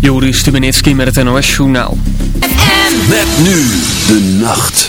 Joris Stubenitski met het NOS-journaal. Met nu de nacht.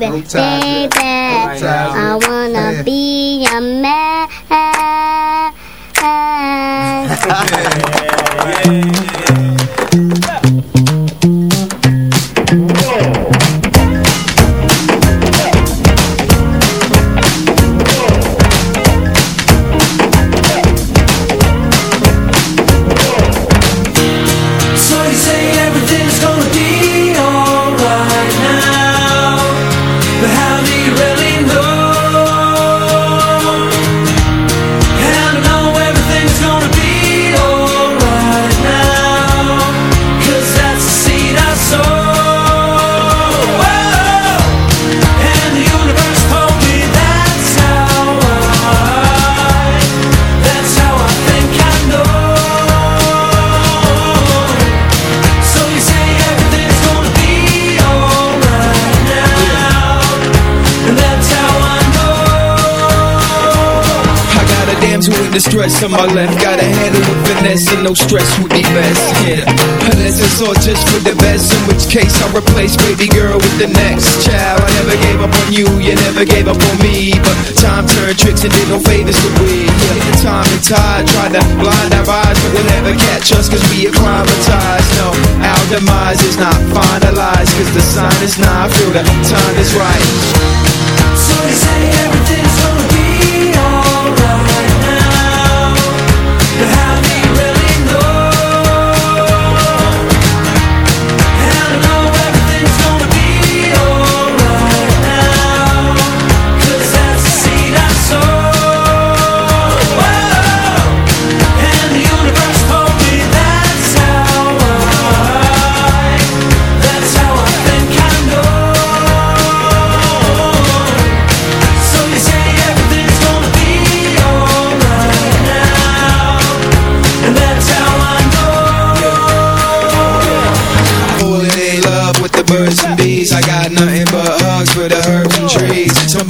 Baby, on my left Gotta handle with finesse and no stress would be best Yeah, unless it's all just for the best In which case I'll replace baby girl with the next child. I never gave up on you, you never gave up on me But time turned tricks and did no favors to we Yeah, time and tide tried to blind our eyes But they'll never catch us cause we acclimatized. No, our demise is not finalized Cause the sign is not, I feel the time is right. So they say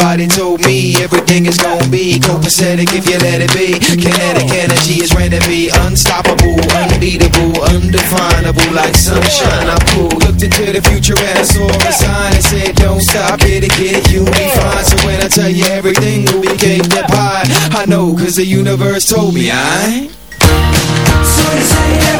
Somebody told me everything is gonna be copacetic if you let it be. Kinetic energy is ready to be unstoppable, unbeatable, undefinable, like sunshine. I'm cool. Looked into the future and I saw a sign that said, Don't stop, get it, get it, you'll be fine. So when I tell you everything will be cake that pie, I know, cause the universe told me I. So you say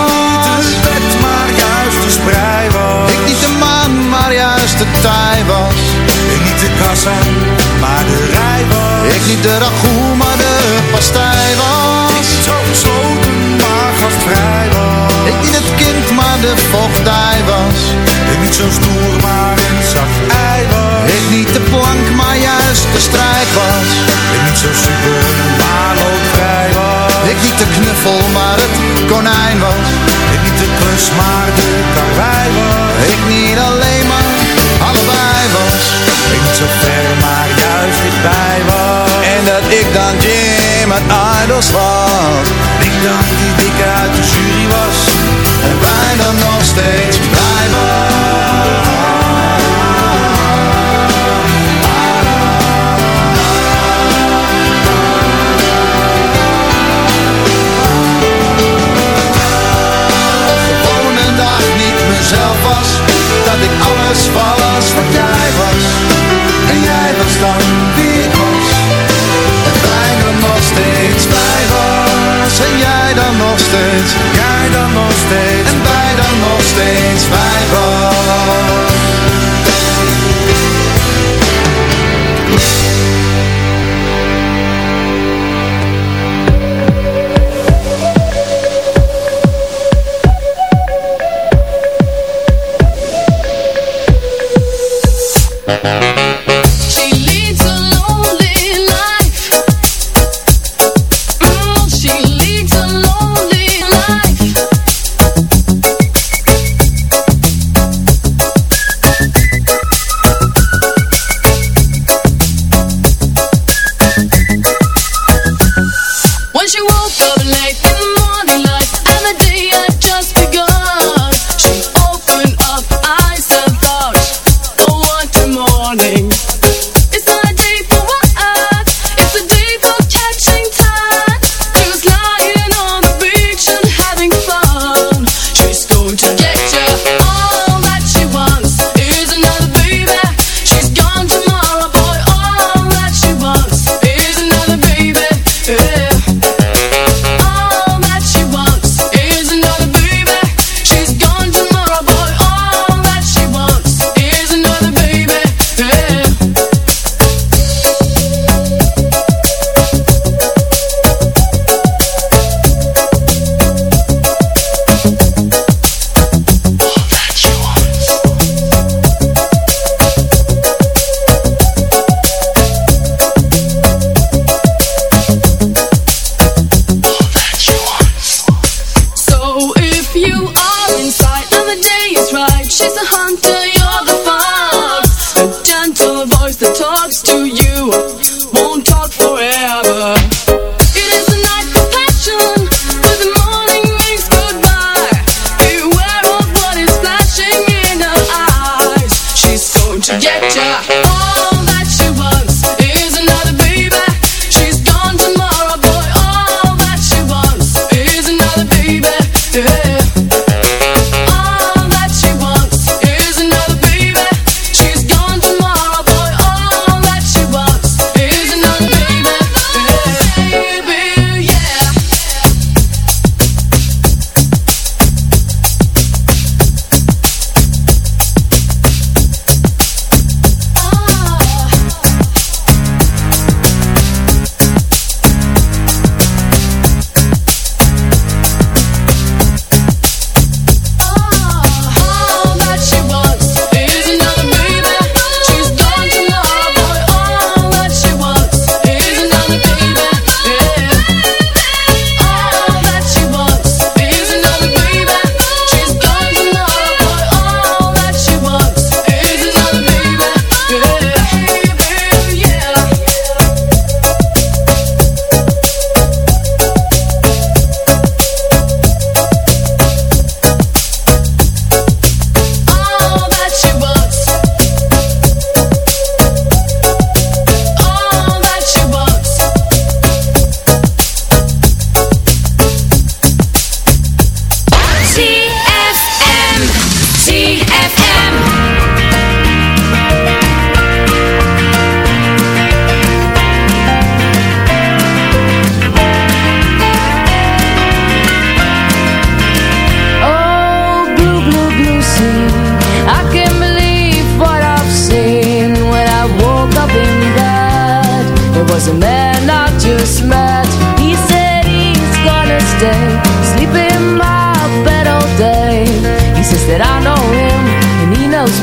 maar de rij was Ik niet de ragout, maar de pastij was Ik niet zo gesloten, maar gastvrij was. Ik niet het kind, maar de vochtij was. Ik niet zo stoer, maar een zacht ei was. Ik niet de plank, maar juist de strijd was. Ik niet zo super, maar ook vrij was. Ik niet de knuffel, maar het konijn was. Ik niet de klus, maar de karwei was. Ik niet alleen, maar zover, maar juist dicht bij was. En dat ik dan Jim uit Idols was. Ik dan die dikke uit de jury was. En bijna nog steeds blij was. mezelf was Dat ik alles was wat jij was lang wie ik was En bijna nog steeds bij was. En jij dan nog steeds, jij dan nog steeds En wij dan nog steeds bij was.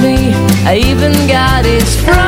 me. I even got his front.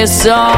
this song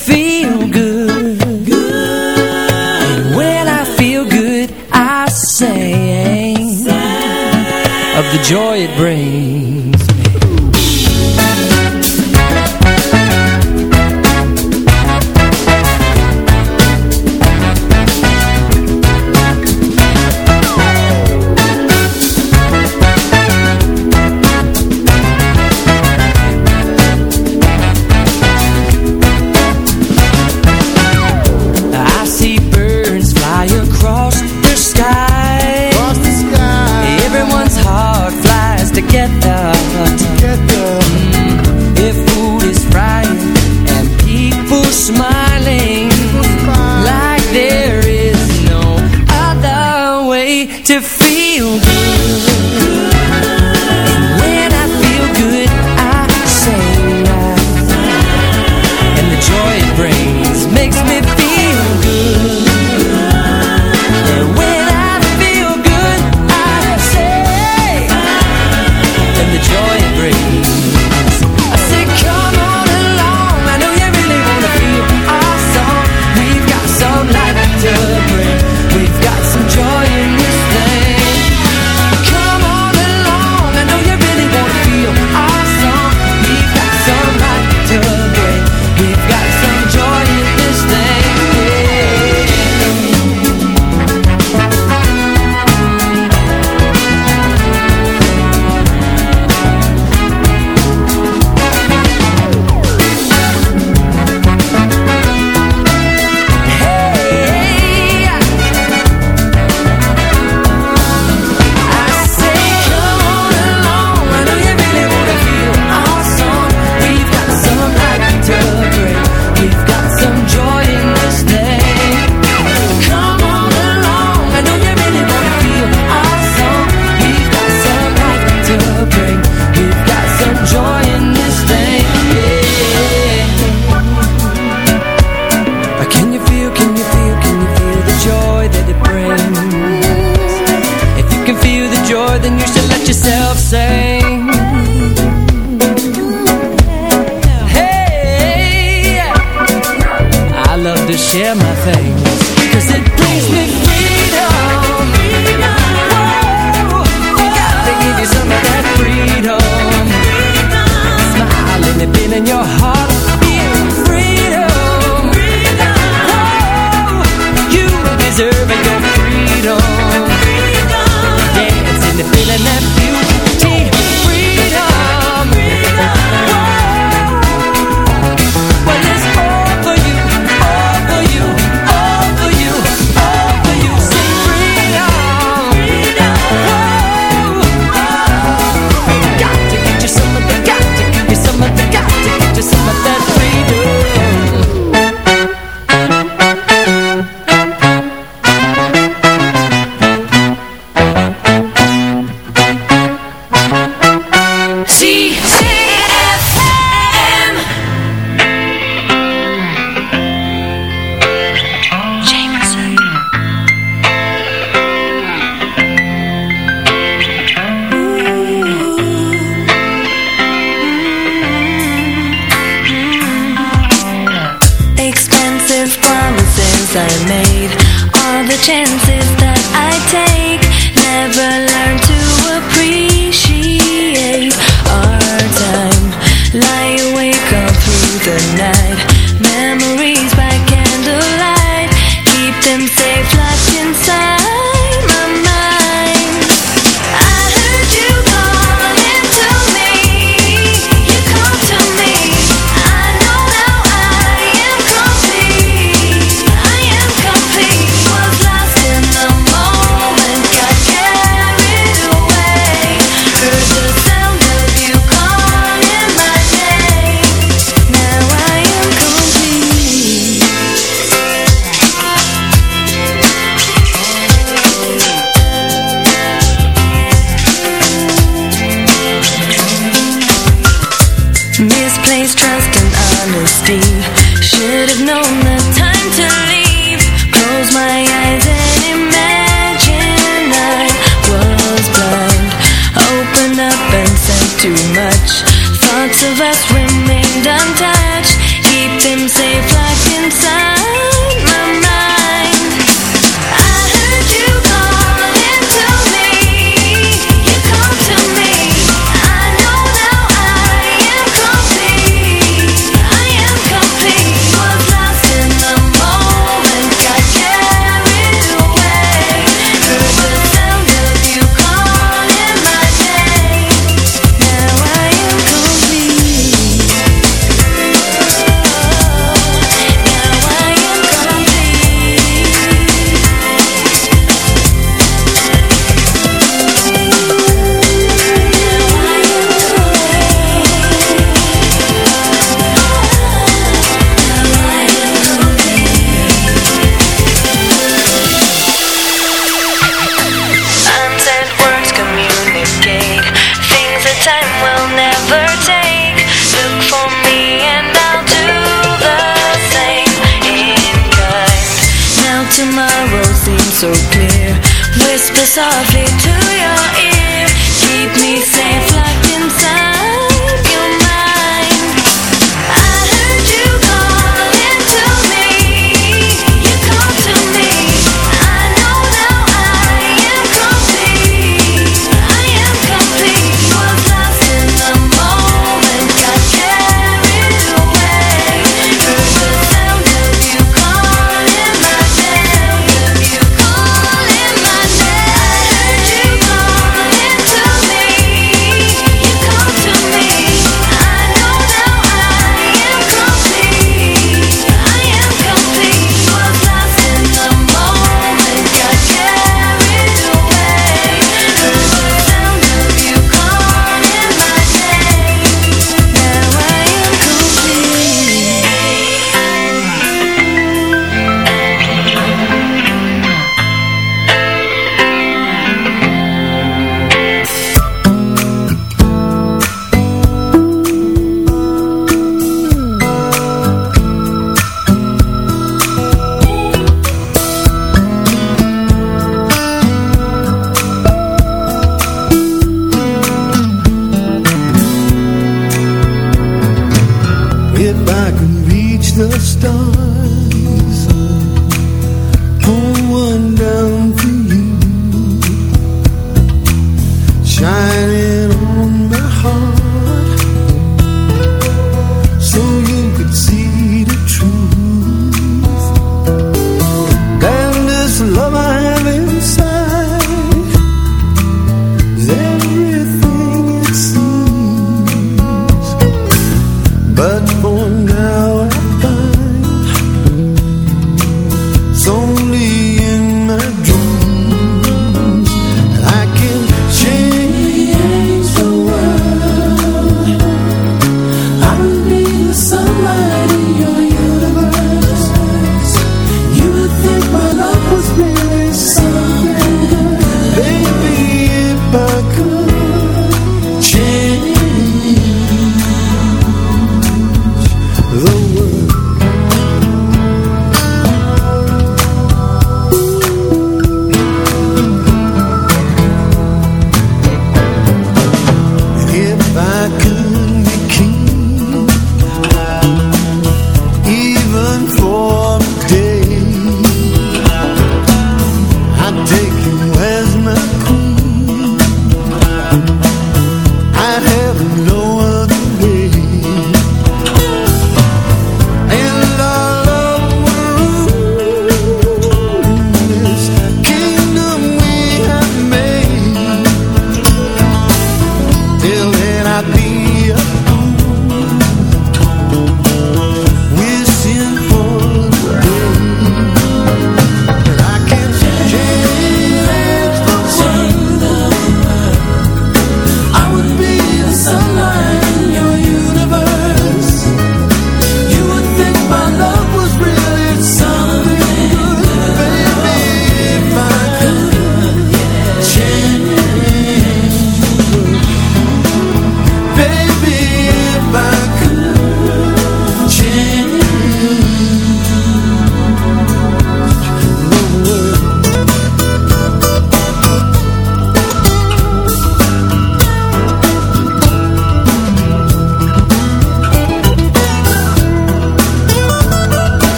joy it brings. so clear. Whisper softly to your ear. Keep me safe like shining.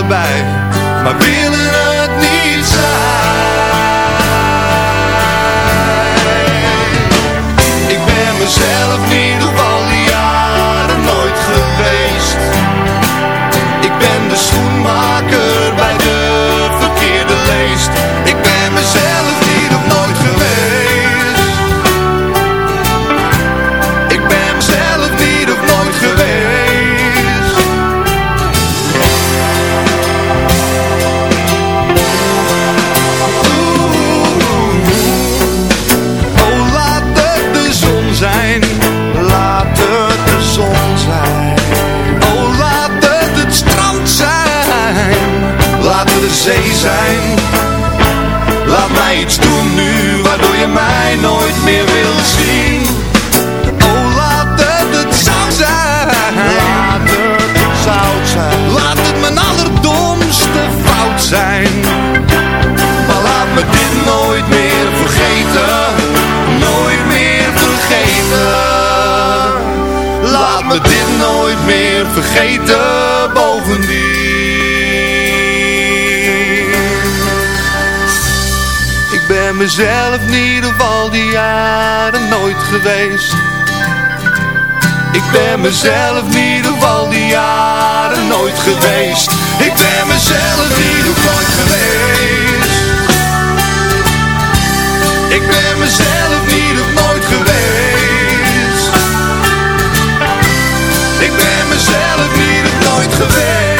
allebei, maar willen mezelf niet op al die jaren nooit geweest. Ik ben mezelf niet op al die jaren nooit geweest. Ik ben mezelf niet nooit geweest. Ik ben mezelf niet nooit geweest. Ik ben mezelf niet nooit geweest